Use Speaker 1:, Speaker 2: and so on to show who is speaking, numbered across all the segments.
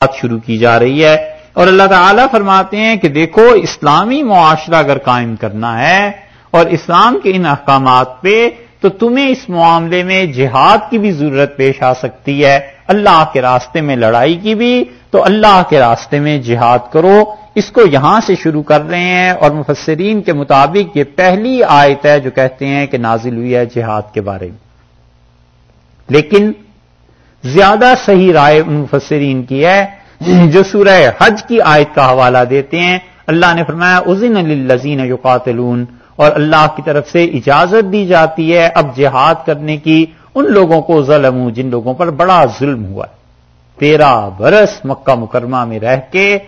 Speaker 1: بات شروع کی جا رہی ہے۔ اور اللہ تعالیٰ فرماتے ہیں کہ دیکھو، اسلامی معاشرہ اگر قائم کرنا ہے اور اسلام کے ان احکامات پہ، تو تمہیں اس معاملے میں جہاد کی بھی ضرورت پیش آ سکتی ہے۔ اللہ کے راستے میں لڑائی کی بھی، تو اللہ کے راستے میں جہاد کرو۔ اس کو یہاں سے شروع کر رہے ہیں اور مفسرین کے مطابق یہ پہلی آیت ہے جو کہتے ہیں کہ نازل ہوئی ہے جہاد کے بارے میں۔ لیکن زیادہ صحیح رائے مفسرین کی ہے، جو سورہ حج کی آیت کا حوالہ دیتے ہیں۔ اللہ نے فرمایا ازین للذین یقاتلون۔ اور اللہ کی طرف سے اجازت دی جاتی ہے اب جہاد کرنے کی۔ ان لوگوں کو ظلم جن لوگوں پر بڑا ظلم ہوا۔ ہے تیرہ برس مکہ مکرمہ میں رہ کے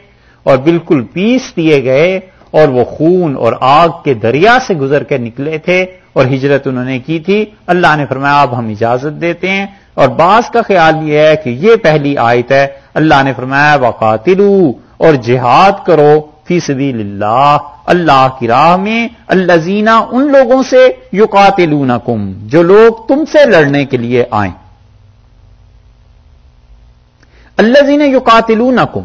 Speaker 1: اور بالکل پیس دیے گئے اور وہ خون اور آگ کے دریا سے گزر کے نکلے تھے اور ہجرت انہوں نے کی تھی۔ اللہ نے فرمایا، اب ہم اجازت دیتے ہیں۔ اور بعض کا خیال یہ ہے کہ یہ پہلی آیت ہے، اللہ نے فرمایا وقاتلو اور جہاد کرو فی سبیل اللہ اللہ کی راہ میں اللہ زینا ان لوگوں سے یو جو لوگ تم سے لڑنے کے لیے آئیں۔ اللہ زینا یو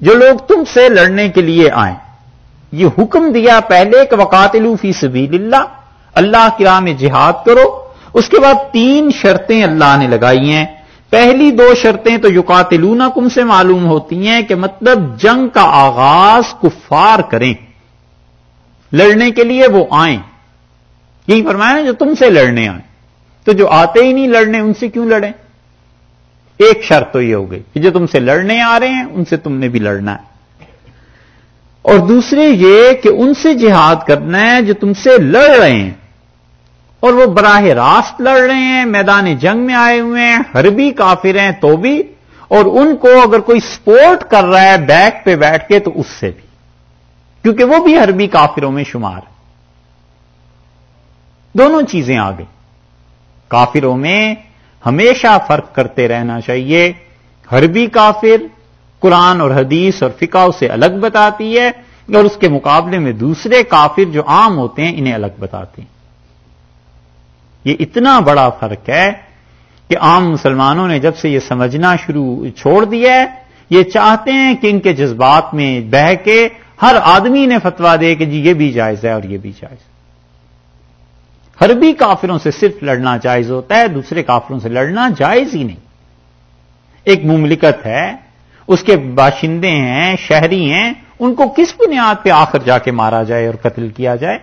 Speaker 1: جو لوگ تم سے لڑنے کے لیے آئیں۔ یہ حکم دیا پہلے کہ وقاتلو فی سبیل اللہ اللہ کی راہ میں جہاد کرو اس کے بعد تین شرطیں اللہ نے لگائی ہیں۔ پہلی دو شرطیں تو یقاتلون کم سے معلوم ہوتی ہیں کہ مطلب جنگ کا آغاز کفار کریں۔ لڑنے کے لیے وہ آئیں۔ یہی فرمایا جو تم سے لڑنے آئیں۔ تو جو آتے ہی نہیں لڑنے، ان سے کیوں لڑیں؟ ایک شرط تو یہ ہو گئی کہ جو تم سے لڑنے آ رہے ہیں، ان سے تم نے بھی لڑنا ہے۔ اور دوسرے یہ کہ ان سے جہاد کرنا ہے جو تم سے لڑ رہے ہیں۔ اور وہ براہ راست لڑ رہے ہیں، میدان جنگ میں آئے ہوئے ہیں، حربی کافر ہیں تو بھی، اور ان کو اگر کوئی سپورٹ کر رہا ہے بیک پہ بیٹھ کے تو اس سے بھی۔ کیونکہ وہ بھی حربی کافروں میں شمار ہے دونوں چیزیں آ گئی کافروں میں ہمیشہ فرق کرتے رہنا چاہیے۔ حربی کافر قرآن اور حدیث اور فقہ اسے الگ بتاتی ہے، اور اس کے مقابلے میں دوسرے کافر جو عام ہوتے ہیں انہیں الگ بتاتے ہیں۔ یہ اتنا بڑا فرق ہے کہ عام مسلمانوں نے جب سے یہ سمجھنا شروع چھوڑ دیا ہے، یہ چاہتے ہیں کہ ان کے جذبات میں بہ کے ہر آدمی نے فتوا دے کہ جی یہ بھی جائز ہے اور یہ بھی جائز ہر بھی کافروں سے صرف لڑنا جائز ہوتا ہے، دوسرے کافروں سے لڑنا جائز ہی نہیں۔ ایک مملکت ہے، اس کے باشندے ہیں، شہری ہیں، ان کو کس بنیاد پہ آخر جا کے مارا جائے اور قتل کیا جائے؟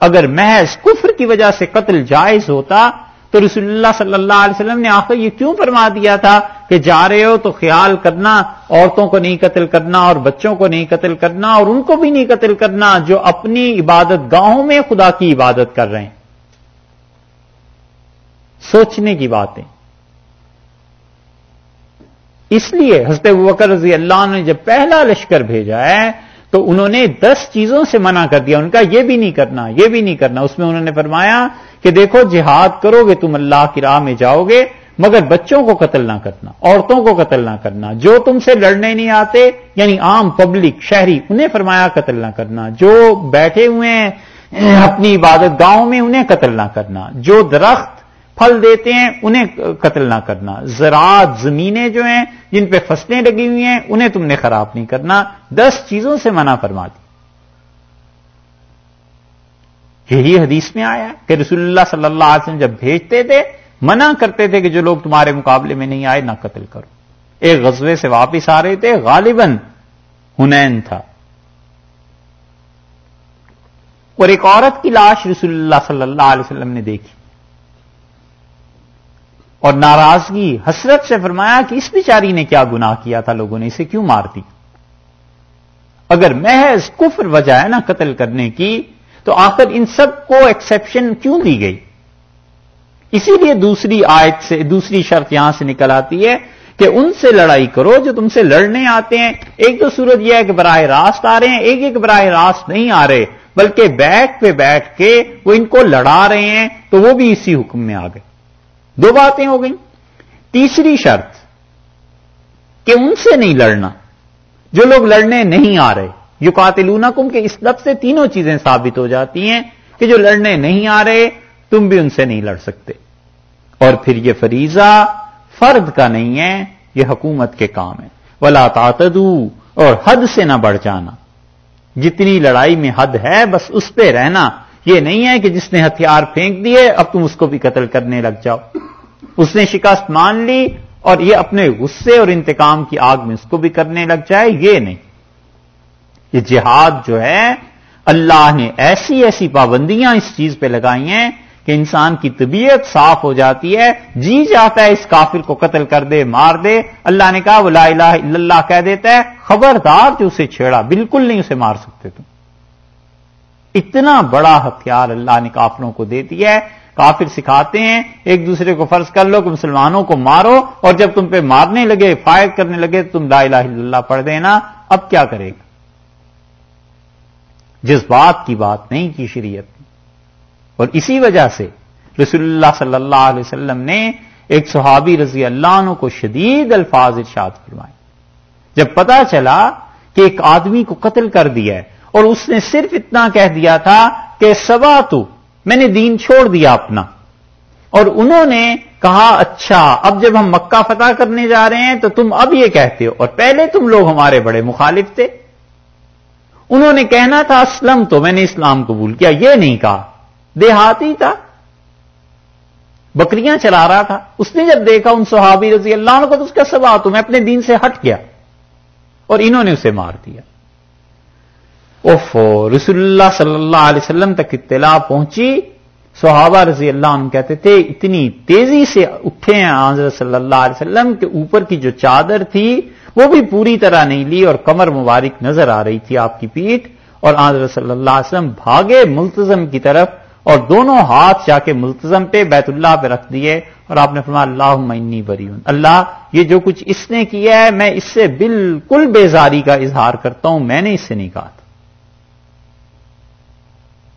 Speaker 1: اگر محض کفر کی وجہ سے قتل جائز ہوتا تو رسول اللہ صلی اللہ علیہ وسلم نے آخر یہ کیوں فرما دیا تھا کہ جا رہے ہو تو خیال کرنا، عورتوں کو نہیں قتل کرنا اور بچوں کو نہیں قتل کرنا اور ان کو بھی نہیں قتل کرنا جو اپنی عبادت گاہوں میں خدا کی عبادت کر رہے ہیں۔ سوچنے کی باتیں اس لیے حضرت وکر رضی اللہ نے جب پہلا لشکر بھیجا ہے تو انہوں نے دس چیزوں سے منع کر دیا، ان کا یہ بھی نہیں کرنا، یہ بھی نہیں کرنا۔ اس میں انہوں نے فرمایا کہ دیکھو، جہاد کرو گے تم اللہ کی راہ میں جاؤ گے، مگر بچوں کو قتل نہ کرنا، عورتوں کو قتل نہ کرنا، جو تم سے لڑنے نہیں آتے یعنی عام پبلک شہری، انہیں فرمایا قتل نہ کرنا، جو بیٹھے ہوئے ہیں، اپنی عبادت گاؤں میں انہیں قتل نہ کرنا، جو درخت پھل دیتے ہیں، انہیں قتل نہ کرنا۔ زراعت زمینیں جو ہیں، جن پہ فصلیں لگی ہوئی ہیں، انہیں تم نے خراب نہیں کرنا۔ دس چیزوں سے منع فرما دی۔ یہی حدیث میں آیا کہ رسول اللہ صلی اللہ علیہ وسلم جب بھیجتے تھے، منع کرتے تھے کہ جو لوگ تمہارے مقابلے میں نہیں آئے، نہ قتل کرو۔ ایک غزوے سے واپس آ رہے تھے، غالباً ہنین تھا۔ اور ایک عورت کی لاش رسول اللہ صلی اللہ علیہ وسلم نے دیکھی۔ اور ناراضگی حسرت سے فرمایا کہ اس بیچاری نے کیا گناہ کیا تھا لوگوں نے، اسے کیوں مار دی؟ اگر محض کفر وجہ ہے نا قتل کرنے کی، تو آخر ان سب کو ایکسپشن کیوں دی گئی؟ اسی لیے دوسری آیت سے، دوسری شرط یہاں سے نکل آتی ہے کہ ان سے لڑائی کرو جو تم سے لڑنے آتے ہیں۔ ایک تو صورت یہ ہے کہ براہ راست آ رہے ہیں، ایک ایک براہ راست نہیں آ رہے، بلکہ بیٹھ پہ بیٹھ کے وہ ان کو لڑا رہے ہیں تو وہ بھی اسی حکم میں آ گئے۔ دو باتیں ہو گئیں۔ تیسری شرط کہ ان سے نہیں لڑنا۔ جو لوگ لڑنے نہیں آ رہے یو قاتلون کم کے اس لفظ سے تینوں چیزیں ثابت ہو جاتی ہیں کہ جو لڑنے نہیں آ رہے، تم بھی ان سے نہیں لڑ سکتے۔ اور پھر یہ فریضہ فرد کا نہیں ہے، یہ حکومت کے کام ہے۔ ولا تعتدو اور حد سے نہ بڑھ جانا۔ جتنی لڑائی میں حد ہے، بس اس پہ رہنا۔ یہ نہیں ہے کہ جس نے ہتھیار پھینک دیے، اب تم اس کو بھی قتل کرنے لگ جاؤ۔ اس نے شکست مان لی اور یہ اپنے غصے اور انتقام کی آگ میں اس کو بھی کرنے لگ جائے، یہ نہیں۔ یہ جہاد جو ہے، اللہ نے ایسی ایسی پابندیاں اس چیز پہ لگائی ہیں کہ انسان کی طبیعت صاف ہو جاتی ہے جی جاتا ہے، اس کافر کو قتل کر دے، مار دے۔ اللہ نے کہا وہ لا الہ الا اللہ کہہ دیتا ہے، خبردار جو اسے چھیڑا، بالکل نہیں اسے مار سکتے تم۔ اتنا بڑا ہتھیار اللہ نے کافروں کو دے دیا ہے کافر سکھاتے ہیں، ایک دوسرے کو فرض کر لو کہ مسلمانوں کو مارو اور جب تم پہ مارنے لگے فائر کرنے لگے، تم لا الہ الا اللہ پڑھ دینا، اب کیا کرے گا؟ جس بات کی بات نہیں کی شریعت اور اسی وجہ سے رسول اللہ صلی اللہ علیہ وسلم نے ایک صحابی رضی اللہ عنہ کو شدید الفاظ ارشاد فرمائے۔ جب پتا چلا کہ ایک آدمی کو قتل کر دیا ہے اور اس نے صرف اتنا کہہ دیا تھا کہ سوا تو میں نے دین چھوڑ دیا اپنا۔ اور انہوں نے کہا اچھا اب جب ہم مکہ فتح کرنے جا رہے ہیں تو تم اب یہ کہتے ہو۔ اور پہلے تم لوگ ہمارے بڑے مخالف تھے۔ انہوں نے کہنا تھا، اسلم تو میں نے اسلام قبول کیا، یہ نہیں کہا۔ دیہاتی تھا۔ بکریاں چلا رہا تھا۔ اس نے جب دیکھا ان صحابی رضی اللہ عنہ کو، تو اس کا سب تو میں اپنے دین سے ہٹ گیا۔ اور انہوں نے اسے مار دیا۔ اوفو، رسول اللہ صلی اللہ علیہ وسلم تک اطلاع پہنچی۔ صحابہ رضی اللہ عنہ کہتے تھے، اتنی تیزی سے اٹھے ہیں حضرت صلی اللہ علیہ وسلم کہ اوپر کی جو چادر تھی، وہ بھی پوری طرح نہیں لی اور کمر مبارک نظر آ رہی تھی آپ کی پیٹ اور حضرت صلی اللہ علیہ وسلم بھاگے ملتظم کی طرف اور دونوں ہاتھ جا کے ملتظم پہ بیت اللہ پہ رکھ دیے۔ اور آپ نے فرمایا اللہ معنی بری اللہ، یہ جو کچھ اس نے کیا ہے، میں اس سے بالکل بیزاری کا اظہار کرتا ہوں، میں نے اس سے نہیں کہا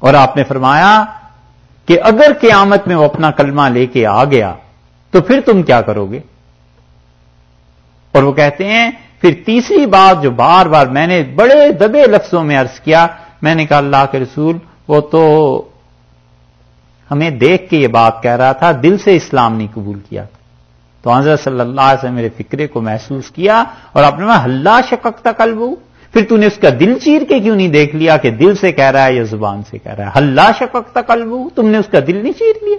Speaker 1: اور آپ نے فرمایا کہ اگر قیامت میں وہ اپنا کلمہ لے کے آ گیا، تو پھر تم کیا کرو گے؟ اور وہ کہتے ہیں، پھر تیسری بات جو بار بار میں نے بڑے دبے لفظوں میں عرض کیا، میں نے کہا اللہ کے رسول، وہ تو ہمیں دیکھ کے یہ بات کہہ رہا تھا، دل سے اسلام نہیں قبول کیا۔ تو حضرت صلی اللہ علیہ وسلم میرے فکرے کو محسوس کیا اور آپ نے ہلّا شکک تک قلب پھر تو نے اس کا دل چیر کے کیوں نہیں دیکھ لیا کہ دل سے کہہ رہا ہے یا زبان سے کہہ رہا ہے؟ ہلّا شکک تک قلب تم نے اس کا دل نہیں چیر لیا۔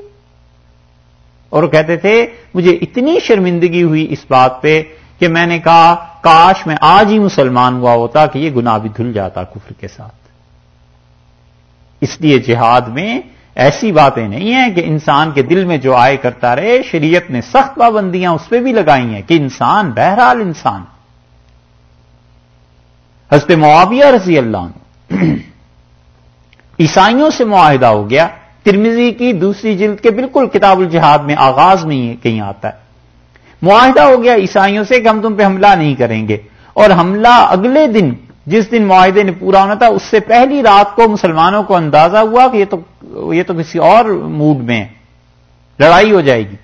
Speaker 1: اور وہ کہتے تھے، مجھے اتنی شرمندگی ہوئی اس بات پہ کہ میں نے کہا، کاش میں آج ہی مسلمان ہوا ہوتا کہ یہ گناہ بھی دھل جاتا کفر کے ساتھ۔ اس لیے جہاد میں ایسی باتیں نہیں ہیں کہ انسان کے دل میں جو آئے کرتا رہے، شریعت نے سخت پابندیاں اس پہ بھی لگائی ہیں کہ انسان، بہرحال انسان حضرت معاویہ رضی اللہ عنہ عیسائیوں سے معاہدہ ہو گیا۔ ترمیزی کی دوسری جلد کے بالکل کتاب الجہاد میں آغاز میں ہی کہیں آتا ہے۔ معاہدہ ہو گیا عیسائیوں سے کہ ہم تم پہ حملہ نہیں کریں گے اور حملہ اگلے دن، جس دن معاہدے نے پورا ہونا تھا، اس سے پہلی رات کو مسلمانوں کو اندازہ ہوا کہ یہ تو یہ تو کسی اور موڈ میں لڑائی ہو جائے گی۔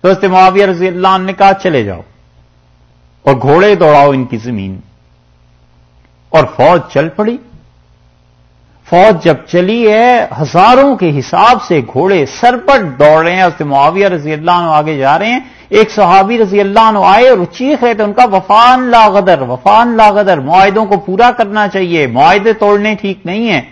Speaker 1: تو معاویہ رضی اللہ عنہ نے کہا، چلے جاؤ۔ اور گھوڑے دوڑاؤ ان کی زمین۔ اور فوج چل پڑی۔ فوج جب چلی ہے، ہزاروں کے حساب سے گھوڑے سر پر دوڑ رہے ہیں۔ اس معاویہ رضی اللہ عنہ آگے جا رہے ہیں۔ ایک صحابی رضی اللہ عنہ آئے اور چیخ رہے تھے، ان کا وفان لا غدر، وفان لا غدر، معاہدوں کو پورا کرنا چاہیے، معاہدے توڑنے ٹھیک نہیں ہیں۔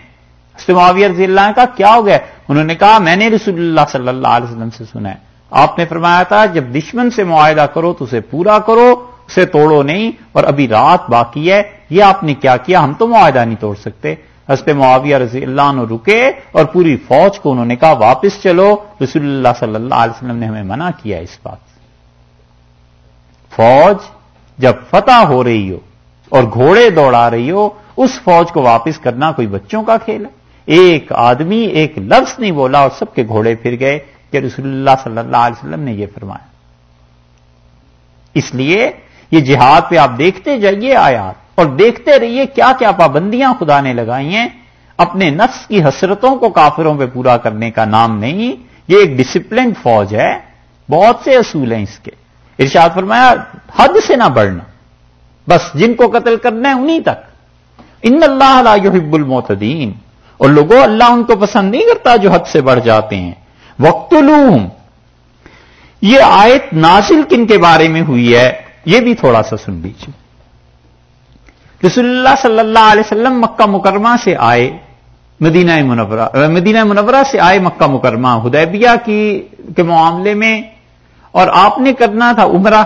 Speaker 1: معاویہ رضی اللہ عنہ کا کیا ہو گیا؟ انہوں نے کہا، میں نے رسول اللہ صلی اللہ علیہ وسلم سے سنا ہے۔ آپ نے فرمایا تھا، جب دشمن سے معاہدہ کرو تو اسے پورا کرو۔ اسے توڑو نہیں اور ابھی رات باقی ہے، یہ آپ نے کیا کیا؟ ہم تو معاہدہ نہیں توڑ سکتے۔ حضرت معاویہ رضی اللہ عنہ رکے اور پوری فوج کو انہوں نے کہا، واپس چلو۔ رسول اللہ صلی اللہ علیہ وسلم نے ہمیں منع کیا اس بات سے۔ فوج جب فتح ہو رہی ہو اور گھوڑے دوڑا رہی ہو، اس فوج کو واپس کرنا کوئی بچوں کا کھیل ہے؟ ایک آدمی ایک لفظ نہیں بولا اور سب کے گھوڑے پھر گئے کہ رسول اللہ صلی اللہ علیہ وسلم نے یہ فرمایا۔ اس لیے یہ جہاد پہ آپ دیکھتے جائیے آیات اور دیکھتے رہیے کیا کیا پابندیاں خدا نے لگائی ہیں۔ اپنے نفس کی حسرتوں کو کافروں پہ پورا کرنے کا نام نہیں، یہ ایک ڈسپلنڈ فوج ہے۔ بہت سے اصول ہیں اس کے۔ ارشاد فرمایا، حد سے نہ بڑھنا۔ بس جن کو قتل کرنا ہے انہی تک۔ ان اللہ لا المعتدین۔ اور لوگوں اللہ ان کو پسند نہیں کرتا جو حد سے بڑھ جاتے ہیں۔ وقت یہ آیت نازل کن کے بارے میں ہوئی ہے؟ یہ بھی تھوڑا سا سن لیجیے رسول اللہ صلی اللہ علیہ وسلم مکہ مکرمہ سے آئے، مدینہ منورہ مدینہ منورہ سے آئے مکہ مکرمہ ہدیبیہ کی، کے معاملے میں، اور آپ نے کرنا تھا عمرہ،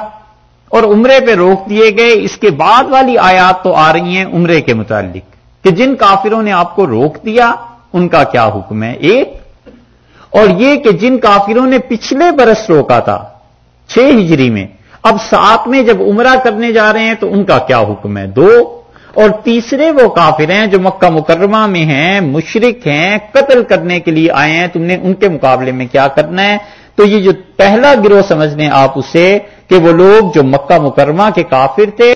Speaker 1: اور عمرے پہ روک دیے گئے۔ اس کے بعد والی آیات تو آ رہی ہیں عمرے کے متعلق، کہ جن کافروں نے آپ کو روک دیا، ان کا کیا حکم ہے؟ ایک، اور یہ کہ جن کافروں نے پچھلے برس روکا تھا، چھ ہجری میں اب ساتھ میں جب عمرہ کرنے جا رہے ہیں تو ان کا کیا حکم ہے؟ دو. اور تیسرے وہ کافر ہیں جو مکہ مکرمہ میں ہیں مشرق ہیں، قتل کرنے کے لیے آئے ہیں۔ تم نے ان کے مقابلے میں کیا کرنا ہے؟ تو یہ جو پہلا گروہ سمجھ لیں آپ اسے کہ وہ لوگ جو مکہ مکرمہ کے کافر تھے